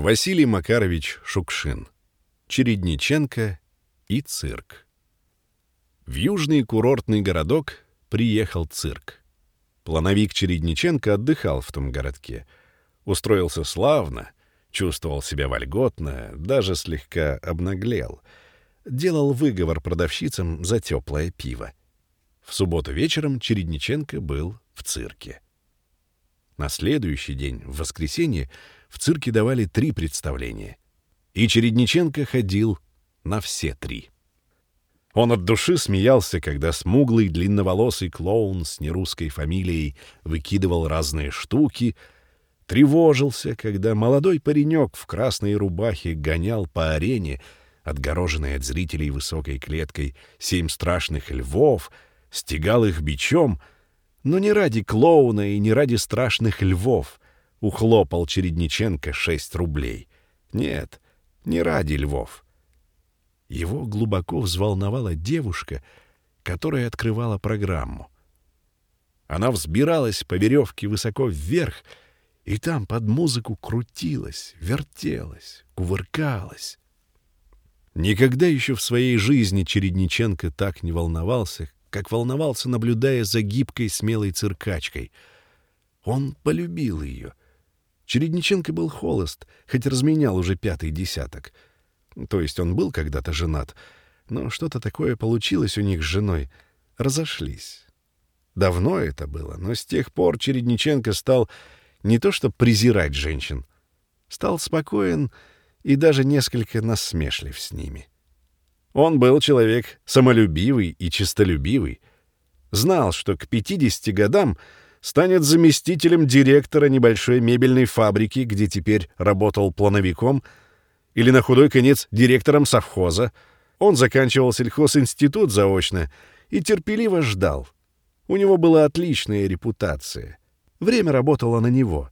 Василий Макарович Шукшин. Чередниченко и цирк. В южный курортный городок приехал цирк. Плановик Чередниченко отдыхал в том городке. Устроился славно, чувствовал себя вольготно, даже слегка обнаглел. Делал выговор продавщицам за теплое пиво. В субботу вечером Чередниченко был в цирке. На следующий день, в воскресенье, в цирке давали три представления. И Чередниченко ходил на все три. Он от души смеялся, когда смуглый длинноволосый клоун с нерусской фамилией выкидывал разные штуки, тревожился, когда молодой паренек в красной рубахе гонял по арене, отгороженной от зрителей высокой клеткой, семь страшных львов, стегал их бичом, но не ради клоуна и не ради страшных львов ухлопал Чередниченко шесть рублей. Нет, не ради львов — его глубоко взволновала девушка, которая открывала программу. Она взбиралась по веревке высоко вверх, и там под музыку крутилась, вертелась, кувыркалась. Никогда еще в своей жизни Чередниченко так не волновался, как волновался, наблюдая за гибкой смелой циркачкой. Он полюбил ее. Чередниченко был холост, хоть разменял уже пятый десяток — то есть он был когда-то женат, но что-то такое получилось у них с женой. Разошлись. Давно это было, но с тех пор Чередниченко стал не то что презирать женщин, стал спокоен и даже несколько насмешлив с ними. Он был человек самолюбивый и честолюбивый, знал, что к 50 годам станет заместителем директора небольшой мебельной фабрики, где теперь работал плановиком — или на худой конец директором совхоза. Он заканчивал сельхозинститут заочно и терпеливо ждал. У него была отличная репутация. Время работало на него.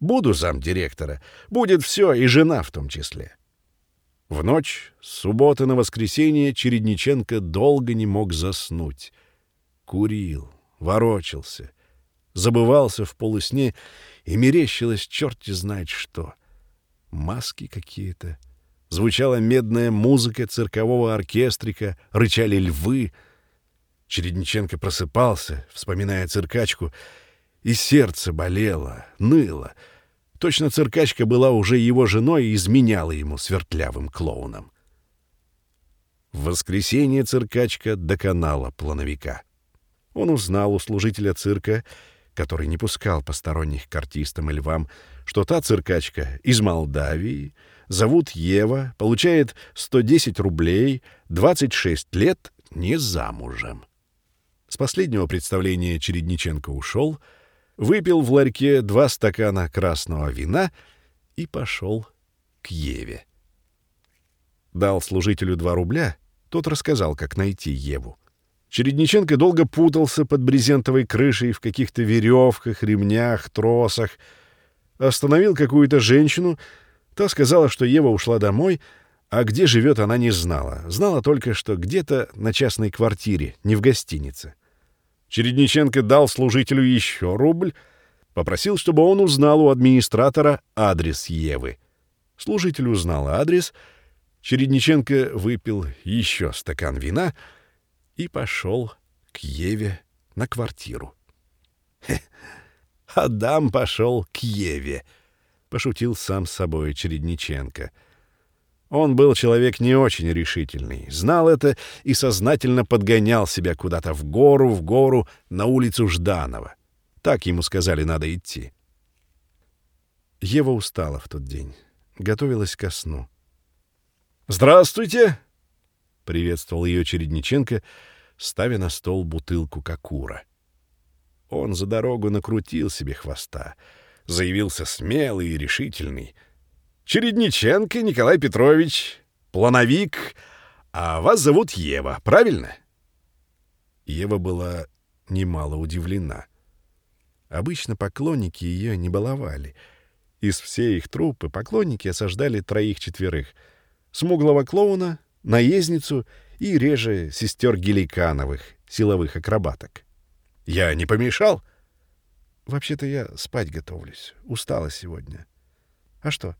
Буду замдиректора. Будет все, и жена в том числе. В ночь, с субботы на воскресенье, Чередниченко долго не мог заснуть. Курил, ворочался, забывался в полусне, и мерещилось черти знает что — маски какие-то. Звучала медная музыка циркового оркестрика, рычали львы. Чередниченко просыпался, вспоминая циркачку, и сердце болело, ныло. Точно циркачка была уже его женой и изменяла ему свертлявым клоуном. В воскресенье циркачка доконала плановика. Он узнал у служителя цирка, который не пускал посторонних к артистам и львам, что та циркачка из Молдавии, зовут Ева, получает 110 рублей, 26 лет, не замужем. С последнего представления Чередниченко ушел, выпил в ларьке два стакана красного вина и пошел к Еве. Дал служителю два рубля, тот рассказал, как найти Еву. Чередниченко долго путался под брезентовой крышей в каких-то веревках, ремнях, тросах. Остановил какую-то женщину. Та сказала, что Ева ушла домой, а где живет, она не знала. Знала только, что где-то на частной квартире, не в гостинице. Чередниченко дал служителю еще рубль, попросил, чтобы он узнал у администратора адрес Евы. Служитель узнал адрес. Чередниченко выпил еще стакан вина — и пошел к Еве на квартиру. «Адам пошел к Еве», — пошутил сам с собой Чередниченко. Он был человек не очень решительный, знал это и сознательно подгонял себя куда-то в гору, в гору, на улицу Жданова. Так ему сказали, надо идти. Ева устала в тот день, готовилась ко сну. «Здравствуйте!» Приветствовал ее Чередниченко, ставя на стол бутылку кокура. Он за дорогу накрутил себе хвоста, заявился смелый и решительный. «Чередниченко Николай Петрович, плановик, а вас зовут Ева, правильно?» Ева была немало удивлена. Обычно поклонники ее не баловали. Из всей их труппы поклонники осаждали троих-четверых. Смуглого клоуна, наездницу и реже сестер Геликановых, силовых акробаток. «Я не помешал?» «Вообще-то я спать готовлюсь. Устала сегодня». «А что,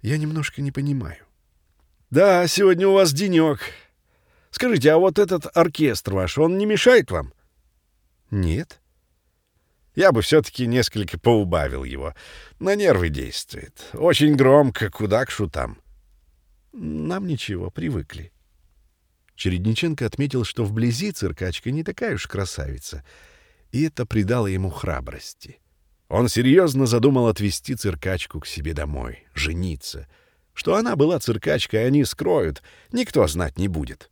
Я немножко не понимаю. Да, сегодня у вас денек. Скажите, а вот этот оркестр ваш, он не мешает вам? Нет. Я бы все-таки несколько поубавил его. На нервы действует. Очень громко, куда к шутам. Нам ничего, привыкли. Чередниченко отметил, что вблизи циркачка не такая уж красавица, и это придало ему храбрости. Он серьезно задумал отвезти циркачку к себе домой, жениться. Что она была циркачкой, они скроют, никто знать не будет.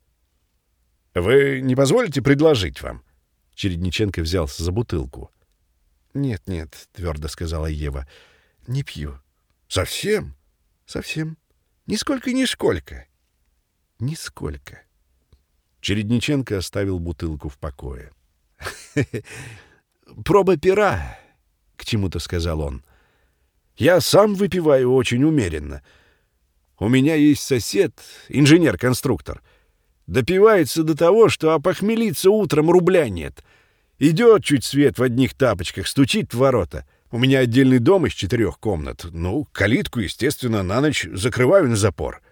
«Вы не позволите предложить вам?» Чередниченко взялся за бутылку. «Нет, нет», — твердо сказала Ева, — «не пью». «Совсем?» «Совсем. Нисколько-нисколько». «Нисколько». Чередниченко оставил бутылку в покое. «Проба пера», — к чему-то сказал он. «Я сам выпиваю очень умеренно. У меня есть сосед, инженер-конструктор. Допивается до того, что опохмелиться утром рубля нет. Идет чуть свет в одних тапочках, стучит в ворота. У меня отдельный дом из четырех комнат. Ну, калитку, естественно, на ночь закрываю на запор.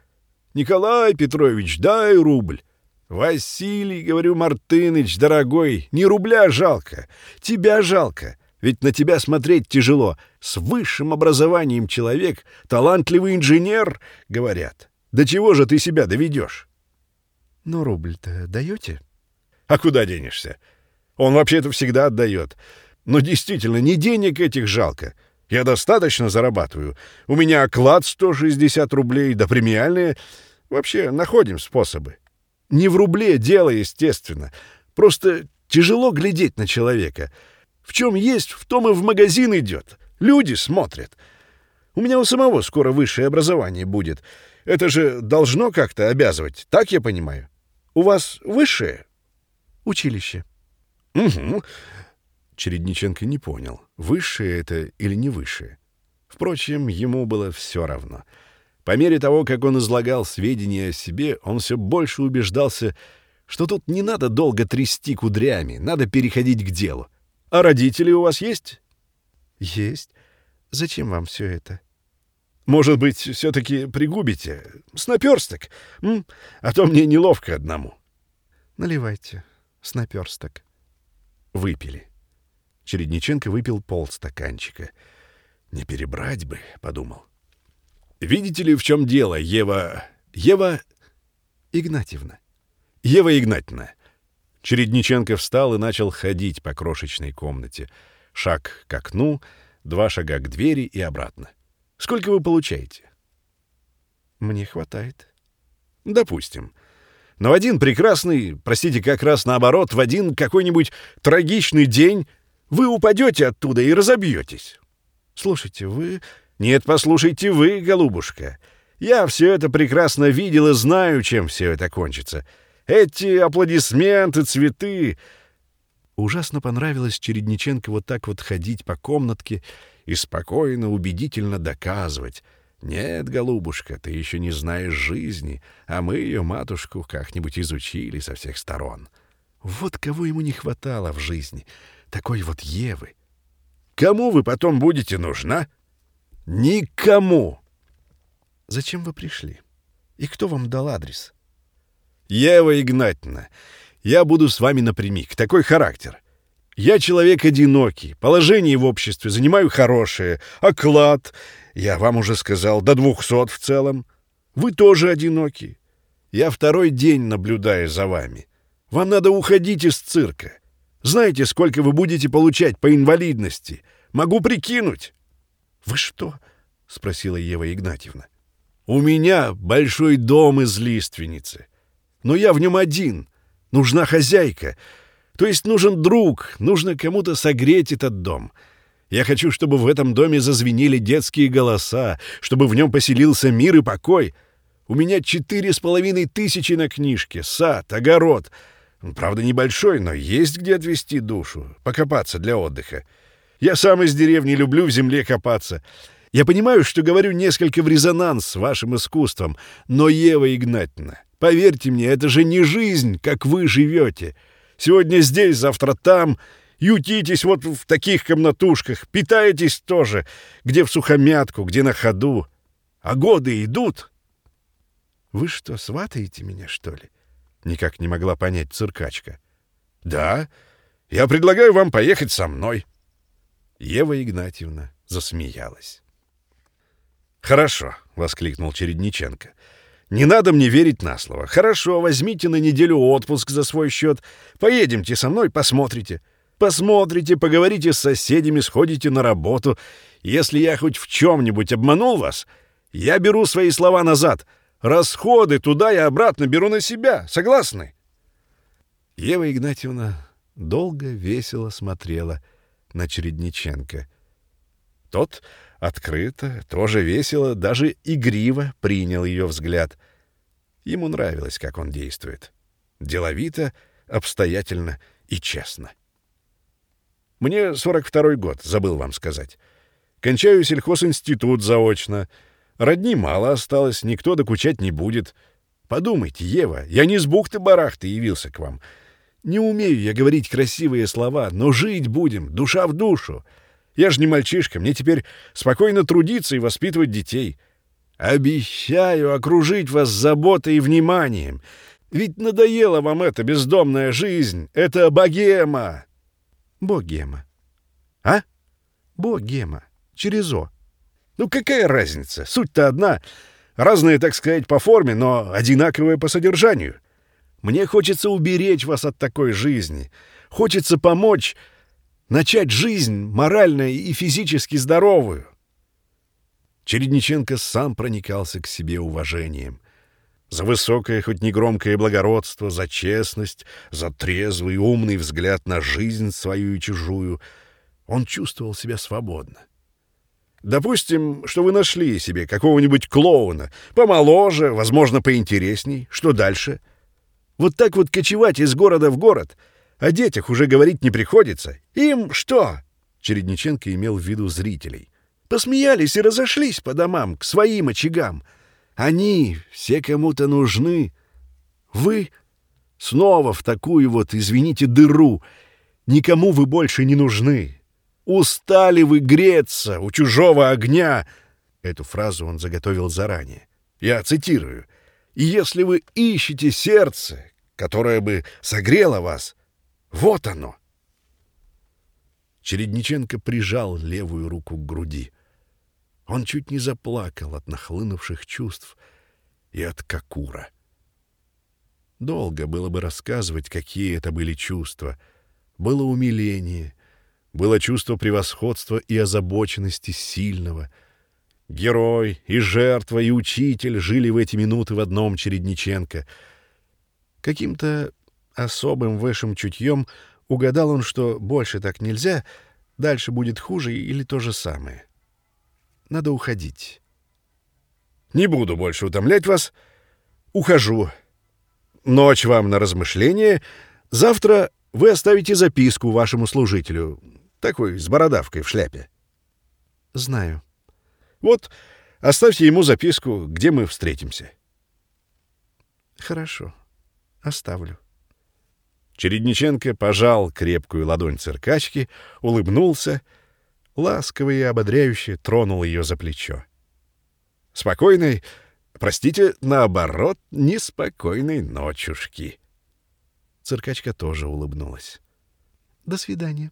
Николай Петрович, дай рубль. Василий, говорю, Мартыныч, дорогой, не рубля жалко, тебя жалко. Ведь на тебя смотреть тяжело. С высшим образованием человек, талантливый инженер, говорят. До чего же ты себя доведешь? Но рубль-то даете? А куда денешься? Он вообще-то всегда отдает. Но действительно, не денег этих жалко. Я достаточно зарабатываю. У меня оклад 160 рублей, да премиальные. Вообще, находим способы. Не в рубле дело, естественно. Просто тяжело глядеть на человека. В чем есть, в том и в магазин идет. Люди смотрят. У меня у самого скоро высшее образование будет. Это же должно как-то обязывать, так я понимаю? У вас высшее? Училище. Угу. Чередниченко не понял, высшее это или не высшее. Впрочем, ему было все равно. По мере того, как он излагал сведения о себе, он все больше убеждался, что тут не надо долго трясти кудрями, надо переходить к делу. А родители у вас есть? Есть. Зачем вам все это? Может быть, все-таки пригубите? С наперсток? М? А то мне неловко одному. Наливайте. С наперсток. Выпили. Чередниченко выпил полстаканчика. «Не перебрать бы», — подумал. «Видите ли, в чем дело, Ева... Ева...» «Игнатьевна». «Ева Игнатьевна». Чередниченко встал и начал ходить по крошечной комнате. Шаг к окну, два шага к двери и обратно. «Сколько вы получаете?» «Мне хватает». «Допустим. Но в один прекрасный, простите, как раз наоборот, в один какой-нибудь трагичный день вы упадете оттуда и разобьетесь. Слушайте, вы... Нет, послушайте вы, голубушка. Я все это прекрасно видел и знаю, чем все это кончится. Эти аплодисменты, цветы... Ужасно понравилось Чередниченко вот так вот ходить по комнатке и спокойно, убедительно доказывать. Нет, голубушка, ты еще не знаешь жизни, а мы ее, матушку, как-нибудь изучили со всех сторон. Вот кого ему не хватало в жизни — такой вот Евы. Кому вы потом будете нужна? Никому. Зачем вы пришли? И кто вам дал адрес? Ева Игнатьевна, я буду с вами напрямик. Такой характер. Я человек одинокий, положение в обществе занимаю хорошее, оклад, я вам уже сказал, до двухсот в целом. Вы тоже одиноки. Я второй день наблюдаю за вами. Вам надо уходить из цирка. Знаете, сколько вы будете получать по инвалидности? Могу прикинуть». «Вы что?» — спросила Ева Игнатьевна. «У меня большой дом из лиственницы. Но я в нем один. Нужна хозяйка. То есть нужен друг, нужно кому-то согреть этот дом. Я хочу, чтобы в этом доме зазвенели детские голоса, чтобы в нем поселился мир и покой. У меня четыре с половиной тысячи на книжке, сад, огород — Правда, небольшой, но есть где отвести душу, покопаться для отдыха. Я сам из деревни люблю в земле копаться. Я понимаю, что говорю несколько в резонанс с вашим искусством, но, Ева Игнатьевна, поверьте мне, это же не жизнь, как вы живете. Сегодня здесь, завтра там, ютитесь вот в таких комнатушках, питаетесь тоже, где в сухомятку, где на ходу. а годы идут. — Вы что, сватаете меня, что ли? — никак не могла понять циркачка. — Да, я предлагаю вам поехать со мной. Ева Игнатьевна засмеялась. «Хорошо», — воскликнул Чередниченко. «Не надо мне верить на слово. Хорошо, возьмите на неделю отпуск за свой счет. Поедемте со мной, посмотрите. Посмотрите, поговорите с соседями, сходите на работу. Если я хоть в чем-нибудь обманул вас, я беру свои слова назад. Расходы туда и обратно беру на себя. Согласны?» Ева Игнатьевна долго весело смотрела на Чередниченко. Тот открыто, тоже весело, даже игриво принял ее взгляд. Ему нравилось, как он действует. Деловито, обстоятельно и честно. Мне 42-й год, забыл вам сказать. Кончаю сельхозинститут заочно. Родни мало осталось, никто докучать не будет. Подумайте, Ева, я не с бухты-барахты явился к вам. Не умею я говорить красивые слова, но жить будем, душа в душу. Я же не мальчишка, мне теперь спокойно трудиться и воспитывать детей. Обещаю окружить вас заботой и вниманием. Ведь надоела вам эта бездомная жизнь, это богема. Богема. А? Богема. Через О. Ну какая разница? Суть-то одна. Разные, так сказать, по форме, но одинаковые по содержанию. Мне хочется уберечь вас от такой жизни. Хочется помочь начать жизнь морально и физически здоровую. Чередниченко сам проникался к себе уважением. За высокое, хоть негромкое благородство, за честность, за трезвый умный взгляд на жизнь свою и чужую. Он чувствовал себя свободно. Допустим, что вы нашли себе какого-нибудь клоуна, помоложе, возможно, поинтересней. Что дальше? Вот так вот кочевать из города в город. О детях уже говорить не приходится. Им что? Чередниченко имел в виду зрителей. Посмеялись и разошлись по домам, к своим очагам. Они все кому-то нужны. Вы снова в такую вот, извините, дыру. Никому вы больше не нужны. Устали вы греться у чужого огня. Эту фразу он заготовил заранее. Я цитирую. И если вы ищете сердце, которое бы согрело вас, вот оно. Чередниченко прижал левую руку к груди. Он чуть не заплакал от нахлынувших чувств и от Кокура. Долго было бы рассказывать, какие это были чувства. Было умиление, было чувство превосходства и озабоченности сильного — Герой и жертва, и учитель жили в эти минуты в одном Чередниченко. Каким-то особым высшим чутьем угадал он, что больше так нельзя, дальше будет хуже или то же самое. Надо уходить. Не буду больше утомлять вас. Ухожу. Ночь вам на размышление. Завтра вы оставите записку вашему служителю. Такой, с бородавкой в шляпе. Знаю. Вот, оставьте ему записку, где мы встретимся. Хорошо, оставлю. Чередниченко пожал крепкую ладонь циркачки, улыбнулся, ласково и ободряюще тронул ее за плечо. Спокойной, простите, наоборот, неспокойной ночушки. Циркачка тоже улыбнулась. До свидания.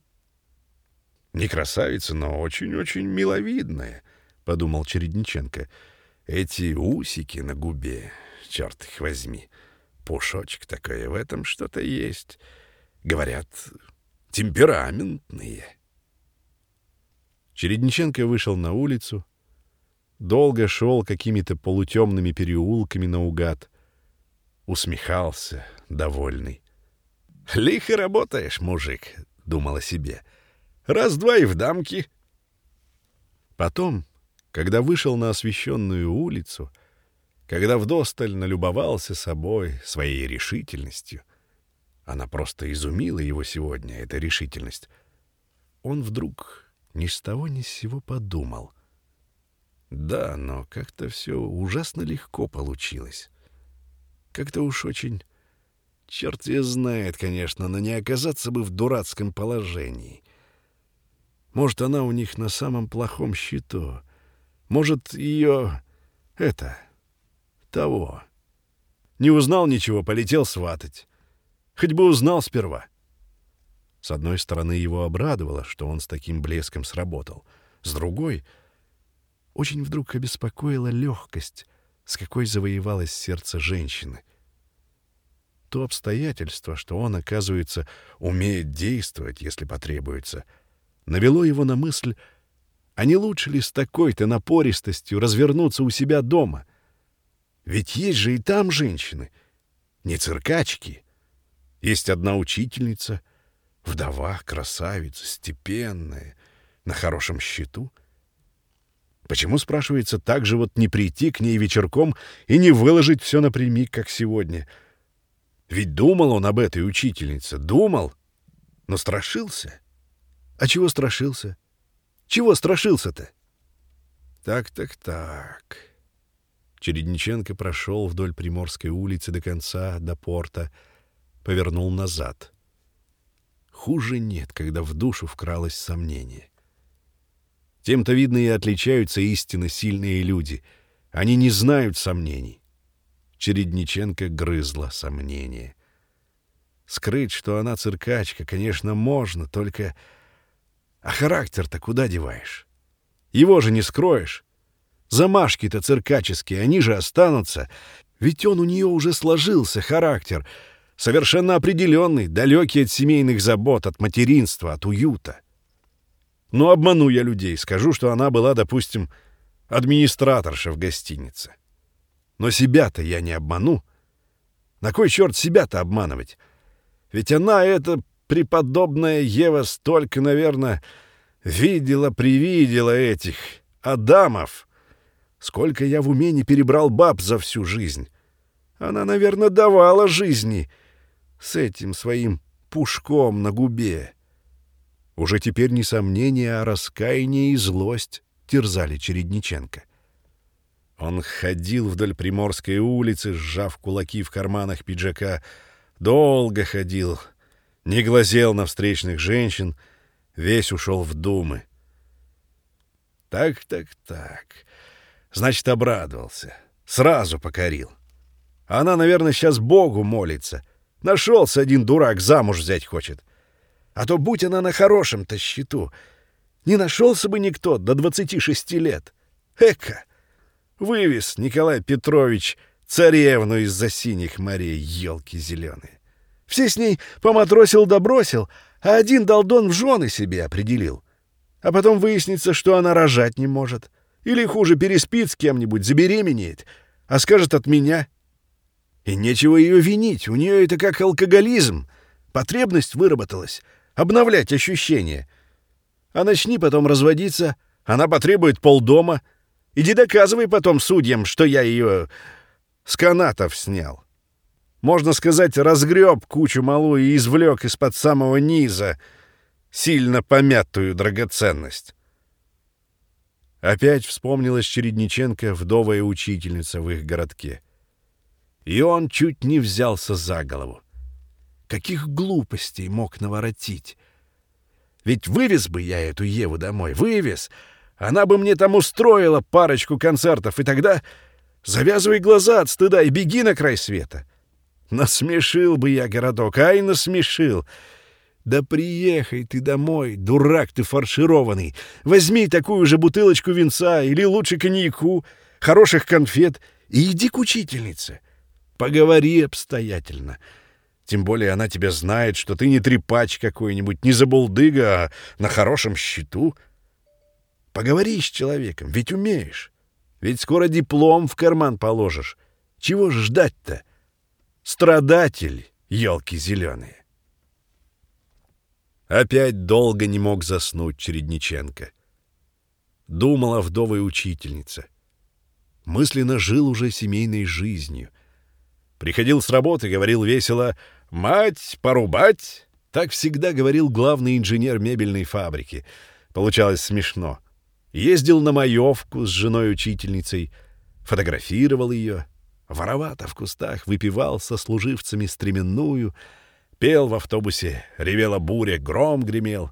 Не красавица, но очень-очень миловидная —— подумал Чередниченко. «Эти усики на губе, черт их возьми, пушочек такой, в этом что-то есть. Говорят, темпераментные». Чередниченко вышел на улицу, долго шел какими-то полутемными переулками наугад, усмехался, довольный. «Лихо работаешь, мужик», — думал о себе. «Раз-два и в дамки». Потом, когда вышел на освещенную улицу, когда вдосталь налюбовался собой, своей решительностью, она просто изумила его сегодня, эта решительность, он вдруг ни с того ни с сего подумал. Да, но как-то все ужасно легко получилось. Как-то уж очень... Черт ее знает, конечно, но не оказаться бы в дурацком положении. Может, она у них на самом плохом счету — может, ее Это... того. Не узнал ничего, полетел сватать. Хоть бы узнал сперва. С одной стороны, его обрадовало, что он с таким блеском сработал. С другой, очень вдруг обеспокоила легкость, с какой завоевалось сердце женщины. То обстоятельство, что он, оказывается, умеет действовать, если потребуется, навело его на мысль, а не лучше ли с такой-то напористостью развернуться у себя дома? Ведь есть же и там женщины, не циркачки. Есть одна учительница, вдова, красавица, степенная, на хорошем счету — Почему, спрашивается, так же вот не прийти к ней вечерком и не выложить все напрямик, как сегодня? Ведь думал он об этой учительнице, думал, но страшился. А чего страшился? Чего страшился-то? Так, так, так. Чередниченко прошел вдоль Приморской улицы до конца, до порта, повернул назад. Хуже нет, когда в душу вкралось сомнение. Тем-то, видно, и отличаются истинно сильные люди. Они не знают сомнений. Чередниченко грызла сомнение. Скрыть, что она циркачка, конечно, можно, только... А характер-то куда деваешь? Его же не скроешь. Замашки-то циркаческие, они же останутся. Ведь он у нее уже сложился, характер. Совершенно определенный, далекий от семейных забот, от материнства, от уюта. Ну, обману я людей, скажу, что она была, допустим, администраторша в гостинице. Но себя-то я не обману. На кой черт себя-то обманывать? Ведь она, эта преподобная Ева, столько, наверное, видела-привидела этих Адамов. Сколько я в уме не перебрал баб за всю жизнь. Она, наверное, давала жизни с этим своим пушком на губе. Уже теперь не сомнения, а раскаяние и злость терзали Чередниченко. Он ходил вдоль Приморской улицы, сжав кулаки в карманах пиджака, долго ходил, не глазел на встречных женщин, весь ушел в думы. Так, так, так. Значит, обрадовался. Сразу покорил. Она, наверное, сейчас Богу молится. Нашелся один дурак, замуж взять хочет. — а то будь она на хорошем-то счету, не нашелся бы никто до 26 лет. Эка! Вывез Николай Петрович царевну из-за синих морей, елки зеленые. Все с ней поматросил да а один долдон в жены себе определил. А потом выяснится, что она рожать не может. Или, хуже, переспит с кем-нибудь, забеременеет, а скажет от меня. И нечего ее винить, у нее это как алкоголизм. Потребность выработалась — обновлять ощущения. А начни потом разводиться, она потребует полдома. Иди доказывай потом судьям, что я ее с канатов снял. Можно сказать, разгреб кучу малую и извлек из-под самого низа сильно помятую драгоценность. Опять вспомнилась Чередниченко, вдовая учительница в их городке. И он чуть не взялся за голову. Каких глупостей мог наворотить? Ведь вывез бы я эту Еву домой, вывез. Она бы мне там устроила парочку концертов, и тогда завязывай глаза от стыда и беги на край света. Насмешил бы я городок, ай, насмешил. Да приехай ты домой, дурак ты фаршированный. Возьми такую же бутылочку винца или лучше коньяку, хороших конфет и иди к учительнице. Поговори обстоятельно. Тем более она тебя знает, что ты не трепач какой-нибудь, не забулдыга, а на хорошем счету. Поговори с человеком, ведь умеешь. Ведь скоро диплом в карман положишь. Чего ждать-то? Страдатель, елки зеленые. Опять долго не мог заснуть Чередниченко. Думала вдовая учительница. Мысленно жил уже семейной жизнью. Приходил с работы, говорил весело — «Мать, порубать!» Так всегда говорил главный инженер мебельной фабрики. Получалось смешно. Ездил на маевку с женой-учительницей, фотографировал ее, воровато в кустах выпивал со служивцами стременную, пел в автобусе, ревела буря, гром гремел.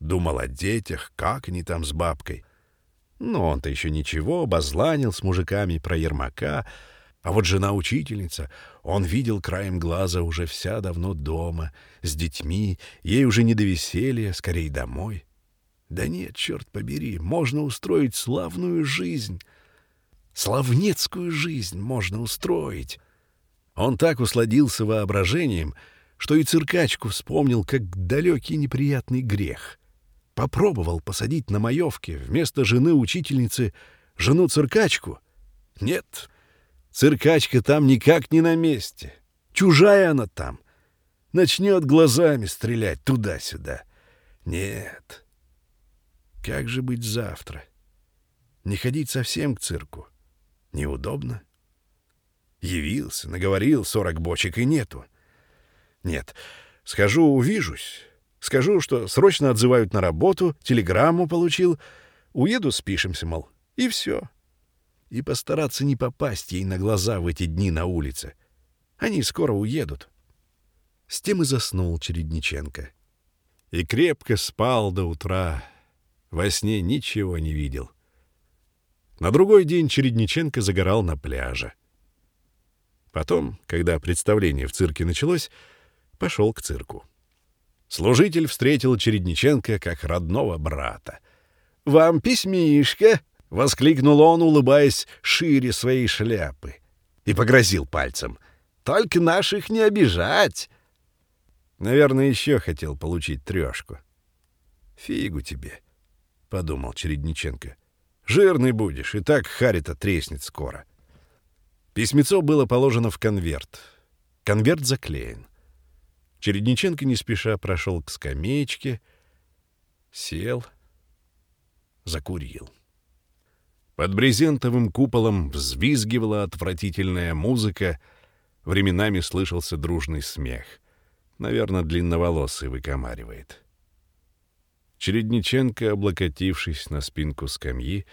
Думал о детях, как они там с бабкой. Но он-то еще ничего, обозланил с мужиками про Ермака. А вот жена-учительница, он видел краем глаза уже вся давно дома, с детьми, ей уже не до веселья, скорее домой. Да нет, черт побери, можно устроить славную жизнь. Славнецкую жизнь можно устроить. Он так усладился воображением, что и циркачку вспомнил как далекий неприятный грех. Попробовал посадить на маевке вместо жены-учительницы жену-циркачку. Нет, циркачка там никак не на месте. Чужая она там. Начнет глазами стрелять туда-сюда. Нет. Как же быть завтра? Не ходить совсем к цирку. Неудобно. Явился, наговорил сорок бочек и нету. Нет, схожу, увижусь. Скажу, что срочно отзывают на работу, телеграмму получил. Уеду, спишемся, мол, и все. И постараться не попасть ей на глаза в эти дни на улице. Они скоро уедут. С тем и заснул Чередниченко. И крепко спал до утра. Во сне ничего не видел. На другой день Чередниченко загорал на пляже. Потом, когда представление в цирке началось, пошел к цирку. Служитель встретил Чередниченко как родного брата. «Вам письмишко!» — воскликнул он, улыбаясь шире своей шляпы. И погрозил пальцем. «Только наших не обижать!» Наверное, еще хотел получить трешку. «Фигу тебе!» — подумал Чередниченко. «Жирный будешь, и так харita треснет скоро». Письмецо было положено в конверт. Конверт заклеен. Чередниченко не спеша прошел к скамеечке, сел, закурил. Под брезентовым куполом взвизгивала отвратительная музыка, временами слышался дружный смех. Наверное, длинноволосый выкомаривает. Чередниченко, облокотившись на спинку скамьи,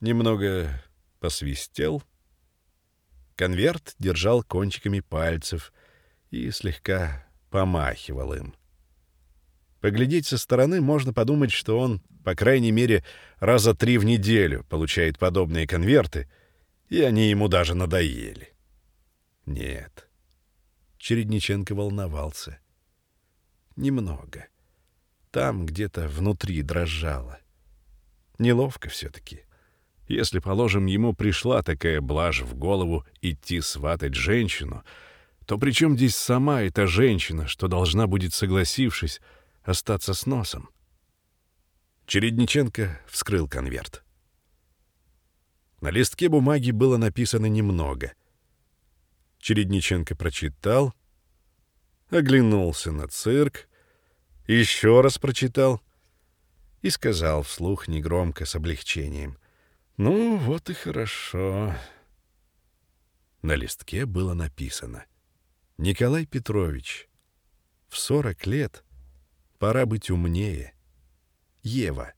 немного посвистел — Конверт держал кончиками пальцев и слегка помахивал им. Поглядеть со стороны можно подумать, что он, по крайней мере, раза три в неделю получает подобные конверты, и они ему даже надоели. Нет. Чередниченко волновался. Немного. Там где-то внутри дрожало. Неловко все-таки. Если, положим, ему пришла такая блажь в голову идти сватать женщину, то при чем здесь сама эта женщина, что должна будет, согласившись, остаться с носом? Чередниченко вскрыл конверт. На листке бумаги было написано немного. Чередниченко прочитал, оглянулся на цирк, еще раз прочитал и сказал вслух негромко с облегчением — ну, вот и хорошо. На листке было написано. Николай Петрович, в сорок лет пора быть умнее. Ева.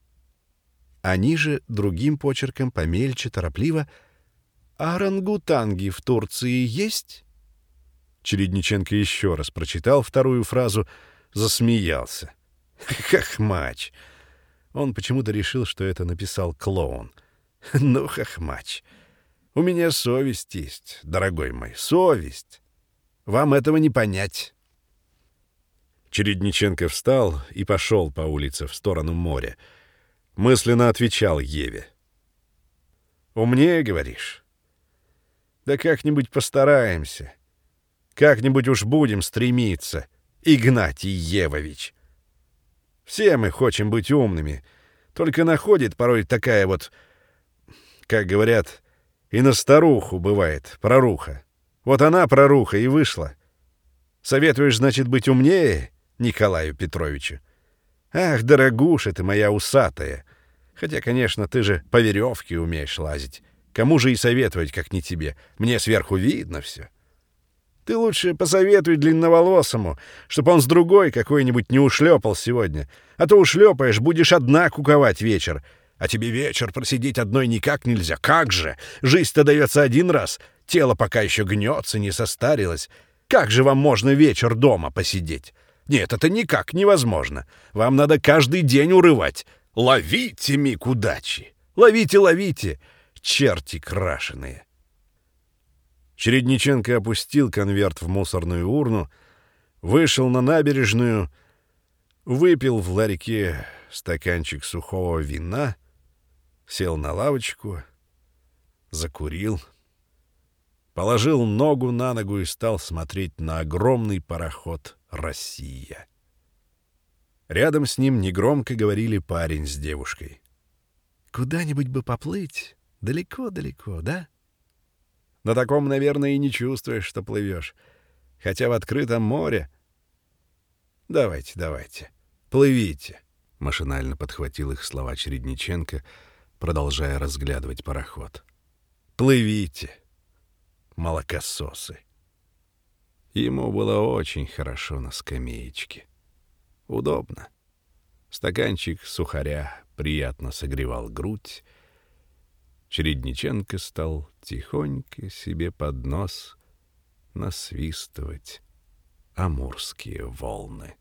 А ниже другим почерком помельче, торопливо «А орангутанги в Турции есть?» Чередниченко еще раз прочитал вторую фразу, засмеялся. Хохмач! Он почему-то решил, что это написал клоун — Ну, хохмач, у меня совесть есть, дорогой мой, совесть. Вам этого не понять. Чередниченко встал и пошел по улице в сторону моря. Мысленно отвечал Еве. «Умнее, говоришь?» «Да как-нибудь постараемся. Как-нибудь уж будем стремиться, Игнатий Евович. Все мы хотим быть умными, только находит порой такая вот как говорят, и на старуху бывает проруха. Вот она проруха и вышла. Советуешь, значит, быть умнее Николаю Петровичу? Ах, дорогуша ты моя усатая! Хотя, конечно, ты же по веревке умеешь лазить. Кому же и советовать, как не тебе? Мне сверху видно все. Ты лучше посоветуй длинноволосому, чтобы он с другой какой-нибудь не ушлепал сегодня. А то ушлепаешь, будешь одна куковать вечер, а тебе вечер просидеть одной никак нельзя. Как же? Жизнь-то дается один раз. Тело пока еще гнется, не состарилось. Как же вам можно вечер дома посидеть? Нет, это никак невозможно. Вам надо каждый день урывать. Ловите миг удачи. Ловите, ловите, черти крашеные!» Чередниченко опустил конверт в мусорную урну, вышел на набережную, выпил в ларьке стаканчик сухого вина, сел на лавочку, закурил, положил ногу на ногу и стал смотреть на огромный пароход «Россия». Рядом с ним негромко говорили парень с девушкой. «Куда-нибудь бы поплыть, далеко-далеко, да?» На таком, наверное, и не чувствуешь, что плывешь. Хотя в открытом море... Давайте, давайте, плывите. Машинально подхватил их слова Чередниченко, продолжая разглядывать пароход. Плывите, молокососы. Ему было очень хорошо на скамеечке. Удобно. Стаканчик сухаря приятно согревал грудь, Чередниченко стал тихонько себе под нос насвистывать амурские волны.